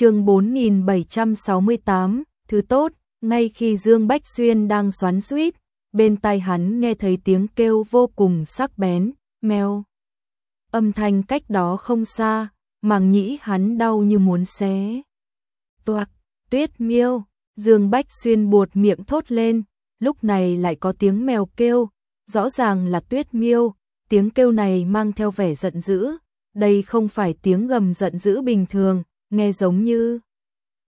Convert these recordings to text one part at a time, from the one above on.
chương 4768, thứ tốt, ngay khi Dương Bách Xuyên đang xoắn suýt, bên tai hắn nghe thấy tiếng kêu vô cùng sắc bén, mèo. Âm thanh cách đó không xa, màng nhĩ hắn đau như muốn xé. Toạc, tuyết miêu, Dương Bách Xuyên buột miệng thốt lên, lúc này lại có tiếng mèo kêu, rõ ràng là tuyết miêu, tiếng kêu này mang theo vẻ giận dữ, đây không phải tiếng gầm giận dữ bình thường, nghe giống như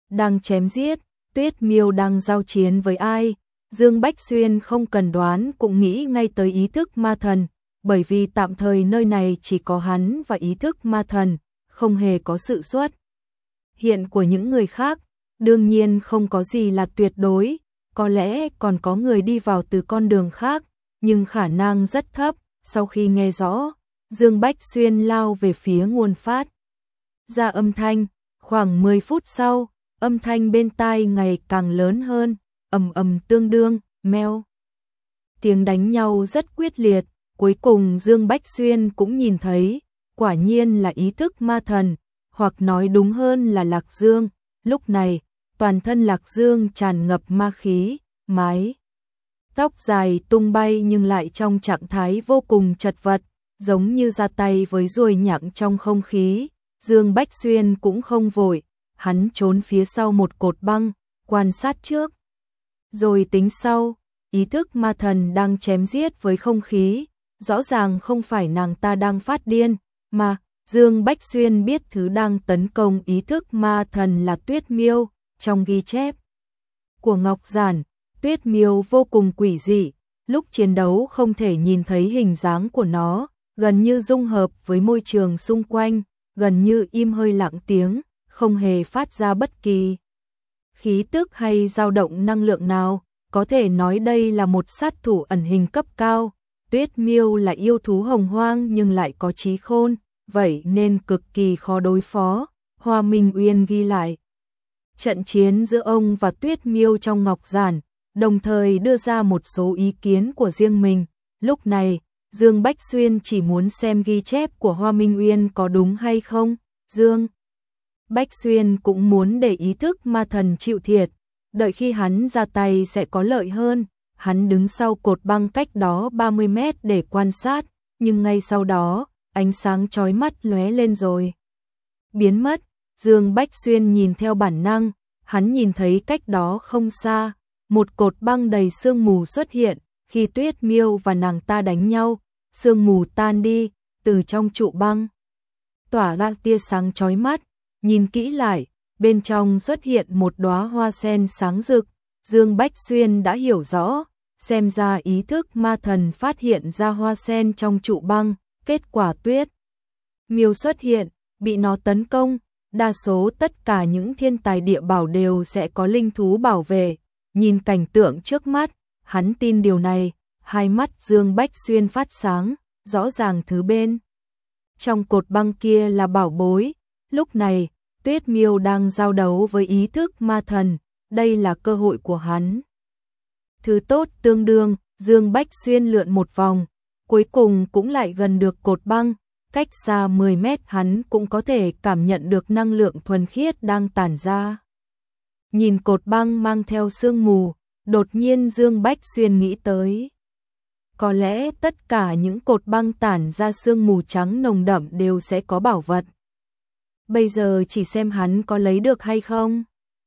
đang chém giết, tuyết miêu đang giao chiến với ai. Dương Bách Xuyên không cần đoán cũng nghĩ ngay tới ý thức ma thần, bởi vì tạm thời nơi này chỉ có hắn và ý thức ma thần, không hề có sự xuất hiện của những người khác, đương nhiên không có gì là tuyệt đối, có lẽ còn có người đi vào từ con đường khác, nhưng khả năng rất thấp, sau khi nghe rõ, Dương Bách Xuyên lao về phía nguồn phát. Ra âm thanh, khoảng 10 phút sau, âm thanh bên tai ngày càng lớn hơn, ầm ầm tương đương, meo. Tiếng đánh nhau rất quyết liệt, cuối cùng Dương Bách Xuyên cũng nhìn thấy, quả nhiên là ý thức ma thần, hoặc nói đúng hơn là Lạc Dương, lúc này, toàn thân Lạc Dương tràn ngập ma khí, mái. Tóc dài tung bay nhưng lại trong trạng thái vô cùng chật vật, giống như ra tay với ruồi nhặng trong không khí. Dương Bách Xuyên cũng không vội, hắn trốn phía sau một cột băng, quan sát trước. Rồi tính sau, ý thức ma thần đang chém giết với không khí, rõ ràng không phải nàng ta đang phát điên, mà Dương Bách Xuyên biết thứ đang tấn công ý thức ma thần là tuyết miêu, trong ghi chép của Ngọc Giản, tuyết miêu vô cùng quỷ dị, lúc chiến đấu không thể nhìn thấy hình dáng của nó, gần như dung hợp với môi trường xung quanh, gần như im hơi lặng tiếng, không hề phát ra bất kỳ khí tức hay dao động năng lượng nào, có thể nói đây là một sát thủ ẩn hình cấp cao. Tuyết miêu là yêu thú hồng hoang nhưng lại có trí khôn, vậy nên cực kỳ khó đối phó. Hoa Minh Uyên ghi lại. Trận chiến giữa ông và Tuyết miêu trong ngọc giản, đồng thời đưa ra một số ý kiến của riêng mình. Lúc này, Dương Bách Xuyên chỉ muốn xem ghi chép của Hoa Minh Uyên có đúng hay không. Dương Bách Xuyên cũng muốn để ý thức ma thần chịu thiệt, đợi khi hắn ra tay sẽ có lợi hơn. Hắn đứng sau cột băng cách đó 30 mét để quan sát, nhưng ngay sau đó, ánh sáng chói mắt lóe lên rồi. Biến mất, Dương Bách Xuyên nhìn theo bản năng, hắn nhìn thấy cách đó không xa, một cột băng đầy sương mù xuất hiện, khi Tuyết Miêu và nàng ta đánh nhau, sương mù tan đi, từ trong trụ băng. Tỏa ra tia sáng chói mắt, nhìn kỹ lại, bên trong xuất hiện một đóa hoa sen sáng rực, Dương Bách Xuyên đã hiểu rõ, xem ra ý thức ma thần phát hiện ra hoa sen trong trụ băng, kết quả tuyết. Miêu xuất hiện, bị nó tấn công, đa số tất cả những thiên tài địa bảo đều sẽ có linh thú bảo vệ, nhìn cảnh tượng trước mắt, hắn tin điều này, hai mắt Dương Bách Xuyên phát sáng, rõ ràng thứ bên. Trong cột băng kia là bảo bối, lúc này, Tuyết Miêu đang giao đấu với ý thức ma thần, đây là cơ hội của hắn. Thứ tốt tương đương, Dương Bách Xuyên lượn một vòng, cuối cùng cũng lại gần được cột băng, cách xa 10 mét hắn cũng có thể cảm nhận được năng lượng thuần khiết đang tản ra. Nhìn cột băng mang theo sương mù, đột nhiên Dương Bách Xuyên nghĩ tới. Có lẽ tất cả những cột băng tản ra sương mù trắng nồng đậm đều sẽ có bảo vật. Bây giờ chỉ xem hắn có lấy được hay không.